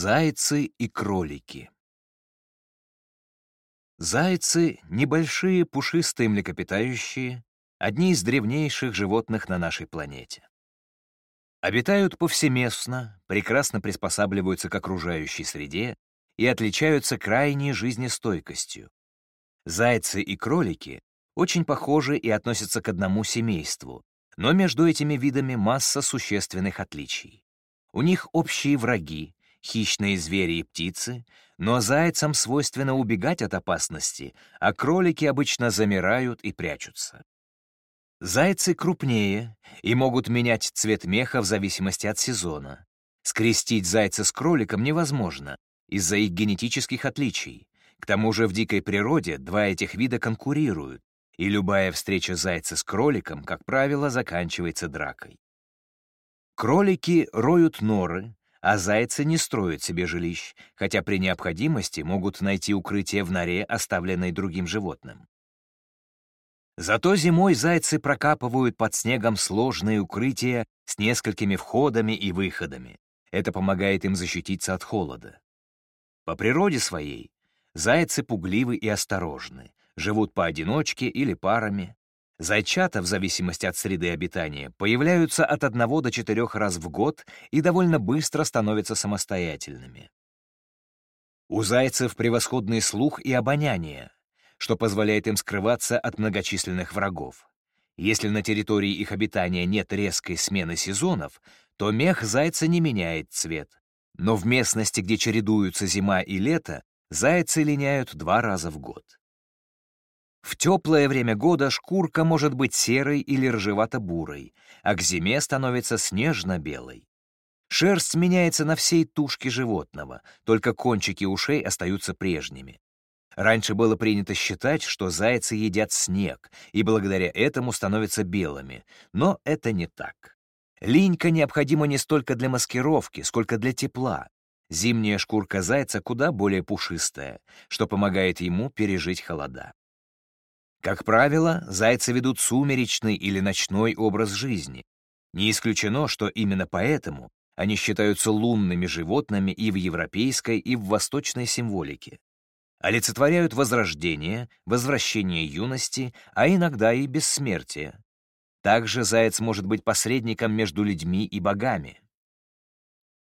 Зайцы и кролики Зайцы — небольшие пушистые млекопитающие, одни из древнейших животных на нашей планете. Обитают повсеместно, прекрасно приспосабливаются к окружающей среде и отличаются крайней жизнестойкостью. Зайцы и кролики очень похожи и относятся к одному семейству, но между этими видами масса существенных отличий. У них общие враги, хищные звери и птицы, но зайцам свойственно убегать от опасности, а кролики обычно замирают и прячутся. Зайцы крупнее и могут менять цвет меха в зависимости от сезона. Скрестить зайца с кроликом невозможно из-за их генетических отличий. К тому же в дикой природе два этих вида конкурируют, и любая встреча зайца с кроликом, как правило, заканчивается дракой. Кролики роют норы, а зайцы не строят себе жилищ, хотя при необходимости могут найти укрытие в норе, оставленной другим животным. Зато зимой зайцы прокапывают под снегом сложные укрытия с несколькими входами и выходами. Это помогает им защититься от холода. По природе своей зайцы пугливы и осторожны, живут поодиночке или парами, Зайчата, в зависимости от среды обитания, появляются от одного до четырех раз в год и довольно быстро становятся самостоятельными. У зайцев превосходный слух и обоняние, что позволяет им скрываться от многочисленных врагов. Если на территории их обитания нет резкой смены сезонов, то мех зайца не меняет цвет. Но в местности, где чередуются зима и лето, зайцы линяют два раза в год. В теплое время года шкурка может быть серой или рыжевато-бурой, а к зиме становится снежно-белой. Шерсть меняется на всей тушке животного, только кончики ушей остаются прежними. Раньше было принято считать, что зайцы едят снег, и благодаря этому становятся белыми, но это не так. Линька необходима не столько для маскировки, сколько для тепла. Зимняя шкурка зайца куда более пушистая, что помогает ему пережить холода. Как правило, зайцы ведут сумеречный или ночной образ жизни. Не исключено, что именно поэтому они считаются лунными животными и в европейской, и в восточной символике. Олицетворяют возрождение, возвращение юности, а иногда и бессмертие. Также заяц может быть посредником между людьми и богами.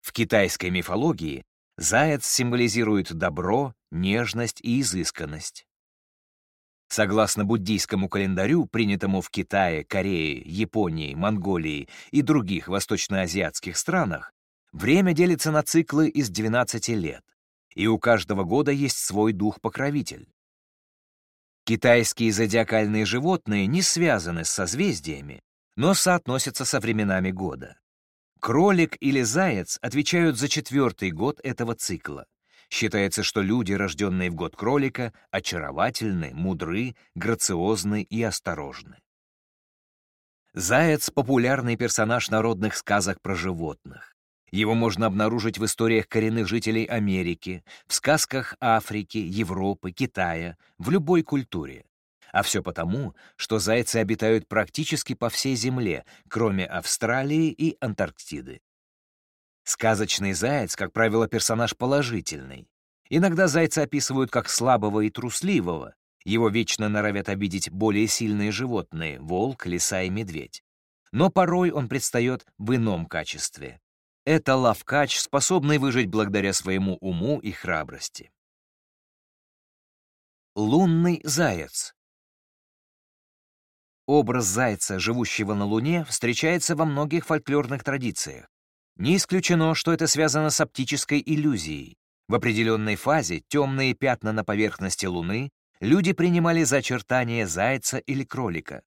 В китайской мифологии заяц символизирует добро, нежность и изысканность. Согласно буддийскому календарю, принятому в Китае, Корее, Японии, Монголии и других восточноазиатских странах, время делится на циклы из 12 лет, и у каждого года есть свой дух-покровитель. Китайские зодиакальные животные не связаны с созвездиями, но соотносятся со временами года. Кролик или заяц отвечают за четвертый год этого цикла. Считается, что люди, рожденные в год кролика, очаровательны, мудры, грациозны и осторожны. Заяц — популярный персонаж народных сказок про животных. Его можно обнаружить в историях коренных жителей Америки, в сказках Африки, Европы, Китая, в любой культуре. А все потому, что зайцы обитают практически по всей Земле, кроме Австралии и Антарктиды. Сказочный заяц, как правило, персонаж положительный. Иногда зайца описывают как слабого и трусливого. Его вечно норовят обидеть более сильные животные — волк, лиса и медведь. Но порой он предстает в ином качестве. Это лавкач, способный выжить благодаря своему уму и храбрости. Лунный заяц Образ зайца, живущего на Луне, встречается во многих фольклорных традициях. Не исключено, что это связано с оптической иллюзией. В определенной фазе темные пятна на поверхности Луны люди принимали за очертания зайца или кролика.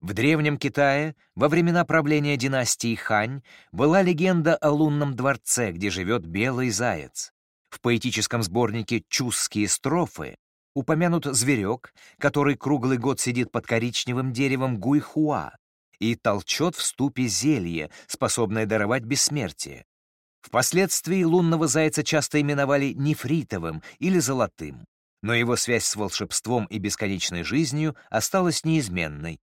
В Древнем Китае во времена правления династии Хань была легенда о лунном дворце, где живет белый заяц. В поэтическом сборнике «Чусские строфы» упомянут зверек, который круглый год сидит под коричневым деревом гуйхуа, и толчет в ступе зелье, способное даровать бессмертие. Впоследствии лунного зайца часто именовали нефритовым или золотым, но его связь с волшебством и бесконечной жизнью осталась неизменной.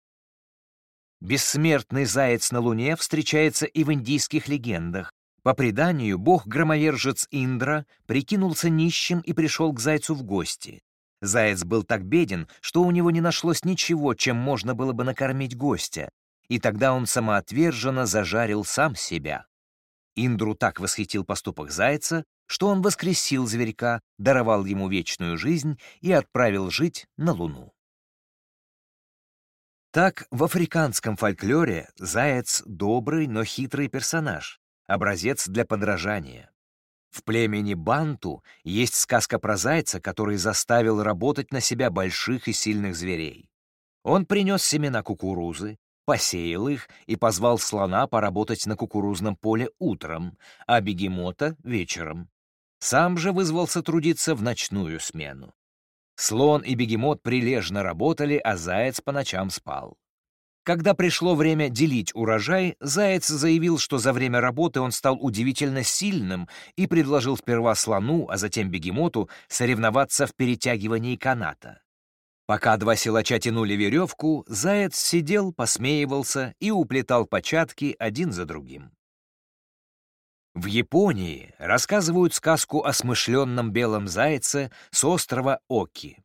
Бессмертный заяц на Луне встречается и в индийских легендах. По преданию, бог-громовержец Индра прикинулся нищим и пришел к зайцу в гости. Заяц был так беден, что у него не нашлось ничего, чем можно было бы накормить гостя, и тогда он самоотверженно зажарил сам себя. Индру так восхитил поступок зайца, что он воскресил зверька, даровал ему вечную жизнь и отправил жить на Луну. Так, в африканском фольклоре заяц — добрый, но хитрый персонаж, образец для подражания. В племени Банту есть сказка про зайца, который заставил работать на себя больших и сильных зверей. Он принес семена кукурузы, посеял их и позвал слона поработать на кукурузном поле утром, а бегемота — вечером. Сам же вызвался трудиться в ночную смену. Слон и бегемот прилежно работали, а заяц по ночам спал. Когда пришло время делить урожай, заяц заявил, что за время работы он стал удивительно сильным и предложил сперва слону, а затем бегемоту соревноваться в перетягивании каната. Пока два силача тянули веревку, заяц сидел, посмеивался и уплетал початки один за другим. В Японии рассказывают сказку о смышленном белом зайце с острова Оки.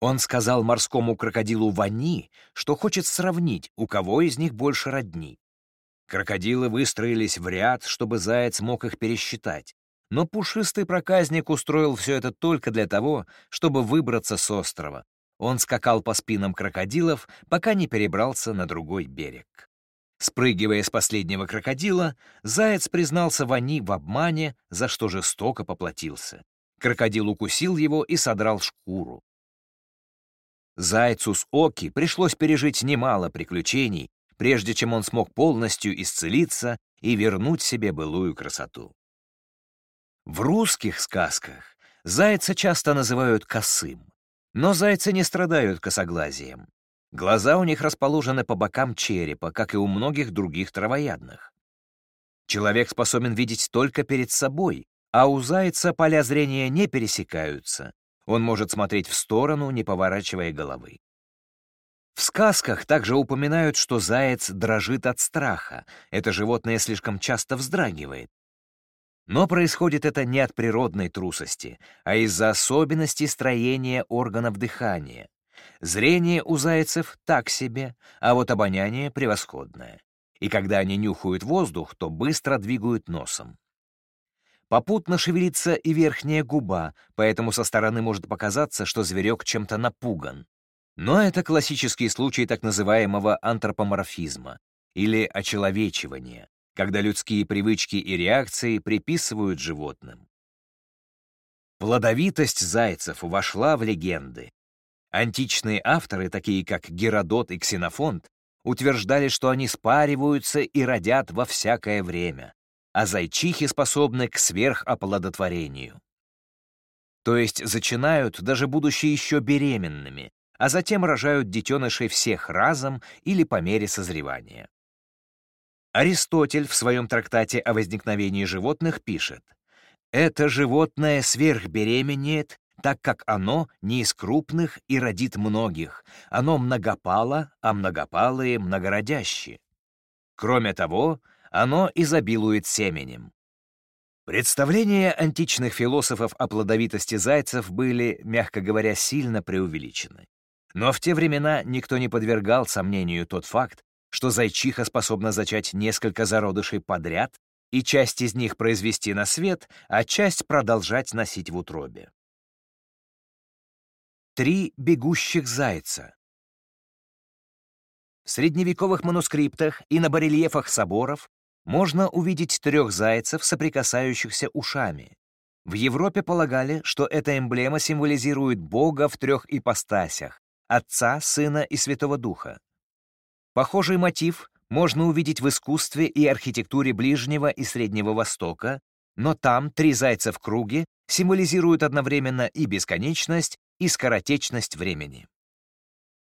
Он сказал морскому крокодилу Вани, что хочет сравнить, у кого из них больше родни. Крокодилы выстроились в ряд, чтобы заяц мог их пересчитать. Но пушистый проказник устроил все это только для того, чтобы выбраться с острова. Он скакал по спинам крокодилов, пока не перебрался на другой берег. Спрыгивая с последнего крокодила, заяц признался Вани в обмане, за что жестоко поплатился. Крокодил укусил его и содрал шкуру. Зайцу с Оки пришлось пережить немало приключений, прежде чем он смог полностью исцелиться и вернуть себе былую красоту. В русских сказках зайца часто называют косым, но зайцы не страдают косоглазием. Глаза у них расположены по бокам черепа, как и у многих других травоядных. Человек способен видеть только перед собой, а у зайца поля зрения не пересекаются. Он может смотреть в сторону, не поворачивая головы. В сказках также упоминают, что заяц дрожит от страха. Это животное слишком часто вздрагивает. Но происходит это не от природной трусости, а из-за особенностей строения органов дыхания. Зрение у зайцев так себе, а вот обоняние превосходное. И когда они нюхают воздух, то быстро двигают носом. Попутно шевелится и верхняя губа, поэтому со стороны может показаться, что зверек чем-то напуган. Но это классический случай так называемого антропоморфизма или очеловечивания, когда людские привычки и реакции приписывают животным. Плодовитость зайцев вошла в легенды, Античные авторы, такие как Геродот и Ксенофонт, утверждали, что они спариваются и родят во всякое время, а зайчихи способны к сверхоплодотворению. То есть зачинают, даже будучи еще беременными, а затем рожают детенышей всех разом или по мере созревания. Аристотель в своем трактате о возникновении животных пишет, «Это животное сверхбеременеет так как оно не из крупных и родит многих, оно многопало, а многопалые многородящие. Кроме того, оно изобилует семенем. Представления античных философов о плодовитости зайцев были, мягко говоря, сильно преувеличены. Но в те времена никто не подвергал сомнению тот факт, что зайчиха способна зачать несколько зародышей подряд и часть из них произвести на свет, а часть продолжать носить в утробе. Три бегущих зайца. В средневековых манускриптах и на барельефах соборов можно увидеть трех зайцев, соприкасающихся ушами. В Европе полагали, что эта эмблема символизирует Бога в трех ипостасях — Отца, Сына и Святого Духа. Похожий мотив можно увидеть в искусстве и архитектуре Ближнего и Среднего Востока, но там три зайца в круге символизируют одновременно и бесконечность, и скоротечность времени.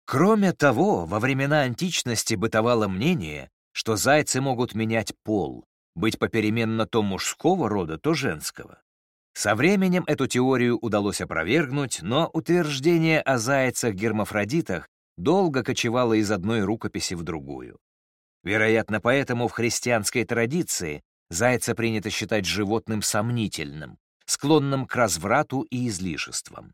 Кроме того, во времена античности бытовало мнение, что зайцы могут менять пол, быть попеременно то мужского рода, то женского. Со временем эту теорию удалось опровергнуть, но утверждение о зайцах-гермафродитах долго кочевало из одной рукописи в другую. Вероятно, поэтому в христианской традиции Зайца принято считать животным сомнительным, склонным к разврату и излишествам.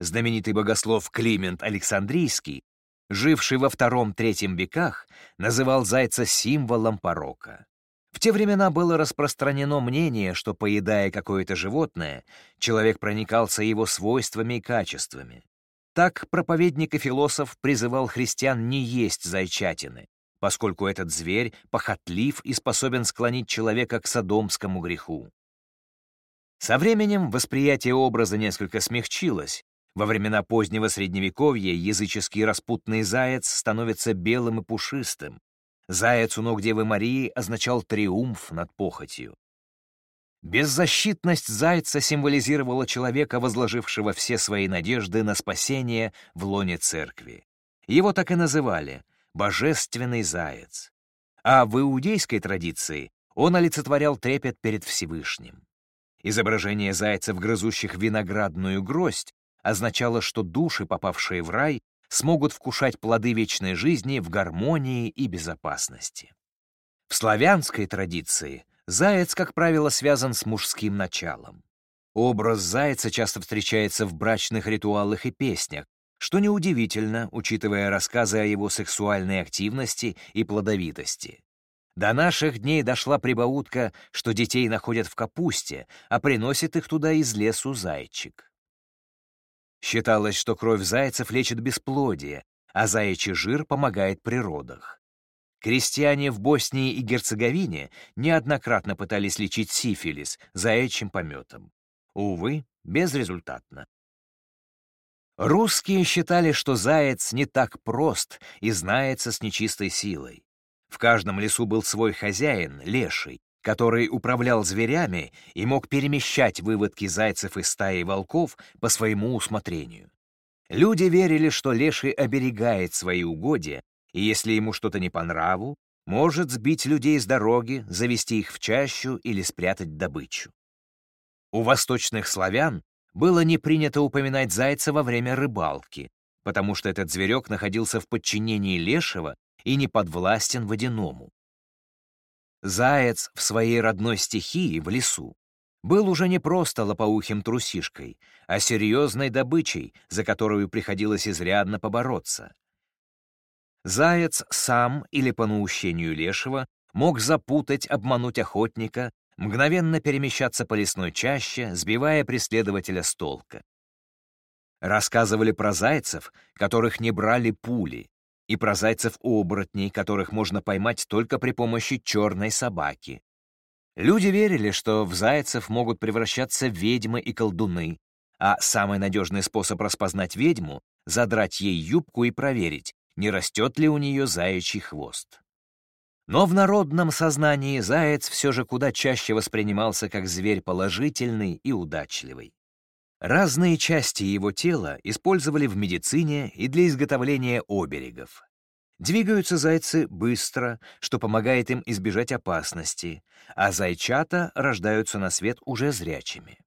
Знаменитый богослов Климент Александрийский, живший во II-III веках, называл зайца символом порока. В те времена было распространено мнение, что, поедая какое-то животное, человек проникался его свойствами и качествами. Так проповедник и философ призывал христиан не есть зайчатины, поскольку этот зверь похотлив и способен склонить человека к садомскому греху. Со временем восприятие образа несколько смягчилось. Во времена позднего Средневековья языческий распутный заяц становится белым и пушистым. Заяц у ног Девы Марии означал триумф над похотью. Беззащитность зайца символизировала человека, возложившего все свои надежды на спасение в лоне церкви. Его так и называли — «божественный заяц». А в иудейской традиции он олицетворял трепет перед Всевышним. Изображение зайцев, грызущих виноградную гроздь, означало, что души, попавшие в рай, смогут вкушать плоды вечной жизни в гармонии и безопасности. В славянской традиции заяц, как правило, связан с мужским началом. Образ зайца часто встречается в брачных ритуалах и песнях, что неудивительно, учитывая рассказы о его сексуальной активности и плодовитости. До наших дней дошла прибаутка, что детей находят в капусте, а приносит их туда из лесу зайчик. Считалось, что кровь зайцев лечит бесплодие, а заячий жир помогает при родах. Крестьяне в Боснии и Герцеговине неоднократно пытались лечить сифилис заячьим пометом. Увы, безрезультатно. Русские считали, что заяц не так прост и знается с нечистой силой. В каждом лесу был свой хозяин, леший, который управлял зверями и мог перемещать выводки зайцев из стаи волков по своему усмотрению. Люди верили, что леший оберегает свои угодья и если ему что-то не по нраву, может сбить людей с дороги, завести их в чащу или спрятать добычу. У восточных славян было не принято упоминать зайца во время рыбалки, потому что этот зверек находился в подчинении лешего и не подвластен водяному. Заяц в своей родной стихии, в лесу, был уже не просто лопоухим трусишкой, а серьезной добычей, за которую приходилось изрядно побороться. Заяц сам или по наущению лешего мог запутать, обмануть охотника, мгновенно перемещаться по лесной чаще, сбивая преследователя с толка. Рассказывали про зайцев, которых не брали пули, и про зайцев-оборотней, которых можно поймать только при помощи черной собаки. Люди верили, что в зайцев могут превращаться ведьмы и колдуны, а самый надежный способ распознать ведьму — задрать ей юбку и проверить, не растет ли у нее заячий хвост. Но в народном сознании заяц все же куда чаще воспринимался как зверь положительный и удачливый. Разные части его тела использовали в медицине и для изготовления оберегов. Двигаются зайцы быстро, что помогает им избежать опасности, а зайчата рождаются на свет уже зрячими.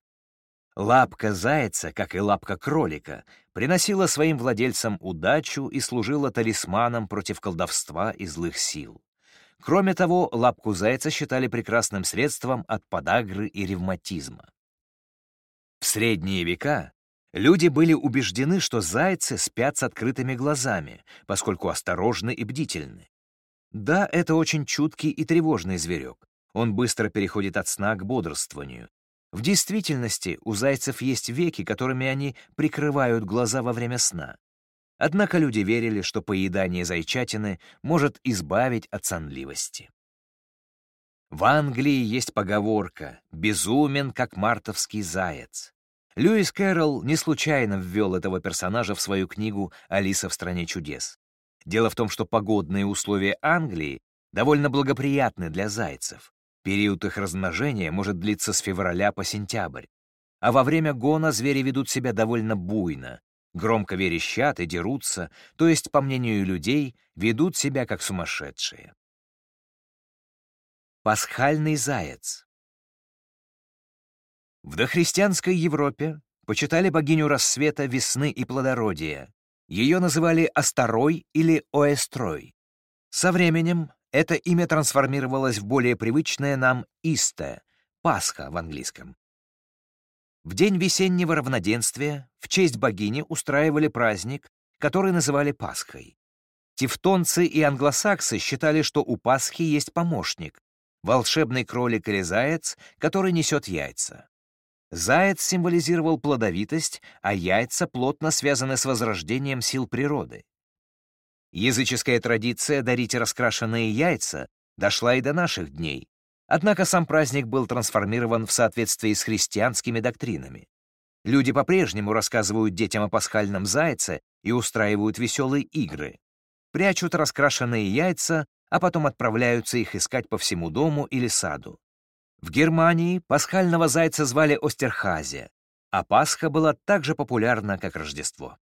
Лапка зайца, как и лапка кролика, приносила своим владельцам удачу и служила талисманом против колдовства и злых сил. Кроме того, лапку зайца считали прекрасным средством от подагры и ревматизма. В средние века люди были убеждены, что зайцы спят с открытыми глазами, поскольку осторожны и бдительны. Да, это очень чуткий и тревожный зверек. Он быстро переходит от сна к бодрствованию, в действительности у зайцев есть веки, которыми они прикрывают глаза во время сна. Однако люди верили, что поедание зайчатины может избавить от сонливости. В Англии есть поговорка «безумен, как мартовский заяц». Льюис Кэрролл не случайно ввел этого персонажа в свою книгу «Алиса в стране чудес». Дело в том, что погодные условия Англии довольно благоприятны для зайцев. Период их размножения может длиться с февраля по сентябрь. А во время гона звери ведут себя довольно буйно, громко верещат и дерутся, то есть, по мнению людей, ведут себя как сумасшедшие. Пасхальный заяц В дохристианской Европе почитали богиню рассвета, весны и плодородия. Ее называли Осторой или Оэстрой. Со временем это имя трансформировалось в более привычное нам «Исте» — Пасха в английском. В день весеннего равноденствия в честь богини устраивали праздник, который называли Пасхой. Тевтонцы и англосаксы считали, что у Пасхи есть помощник — волшебный кролик или заяц, который несет яйца. Заяц символизировал плодовитость, а яйца плотно связаны с возрождением сил природы. Языческая традиция дарить раскрашенные яйца дошла и до наших дней, однако сам праздник был трансформирован в соответствии с христианскими доктринами. Люди по-прежнему рассказывают детям о пасхальном зайце и устраивают веселые игры, прячут раскрашенные яйца, а потом отправляются их искать по всему дому или саду. В Германии пасхального зайца звали Остерхазе, а Пасха была так же популярна, как Рождество.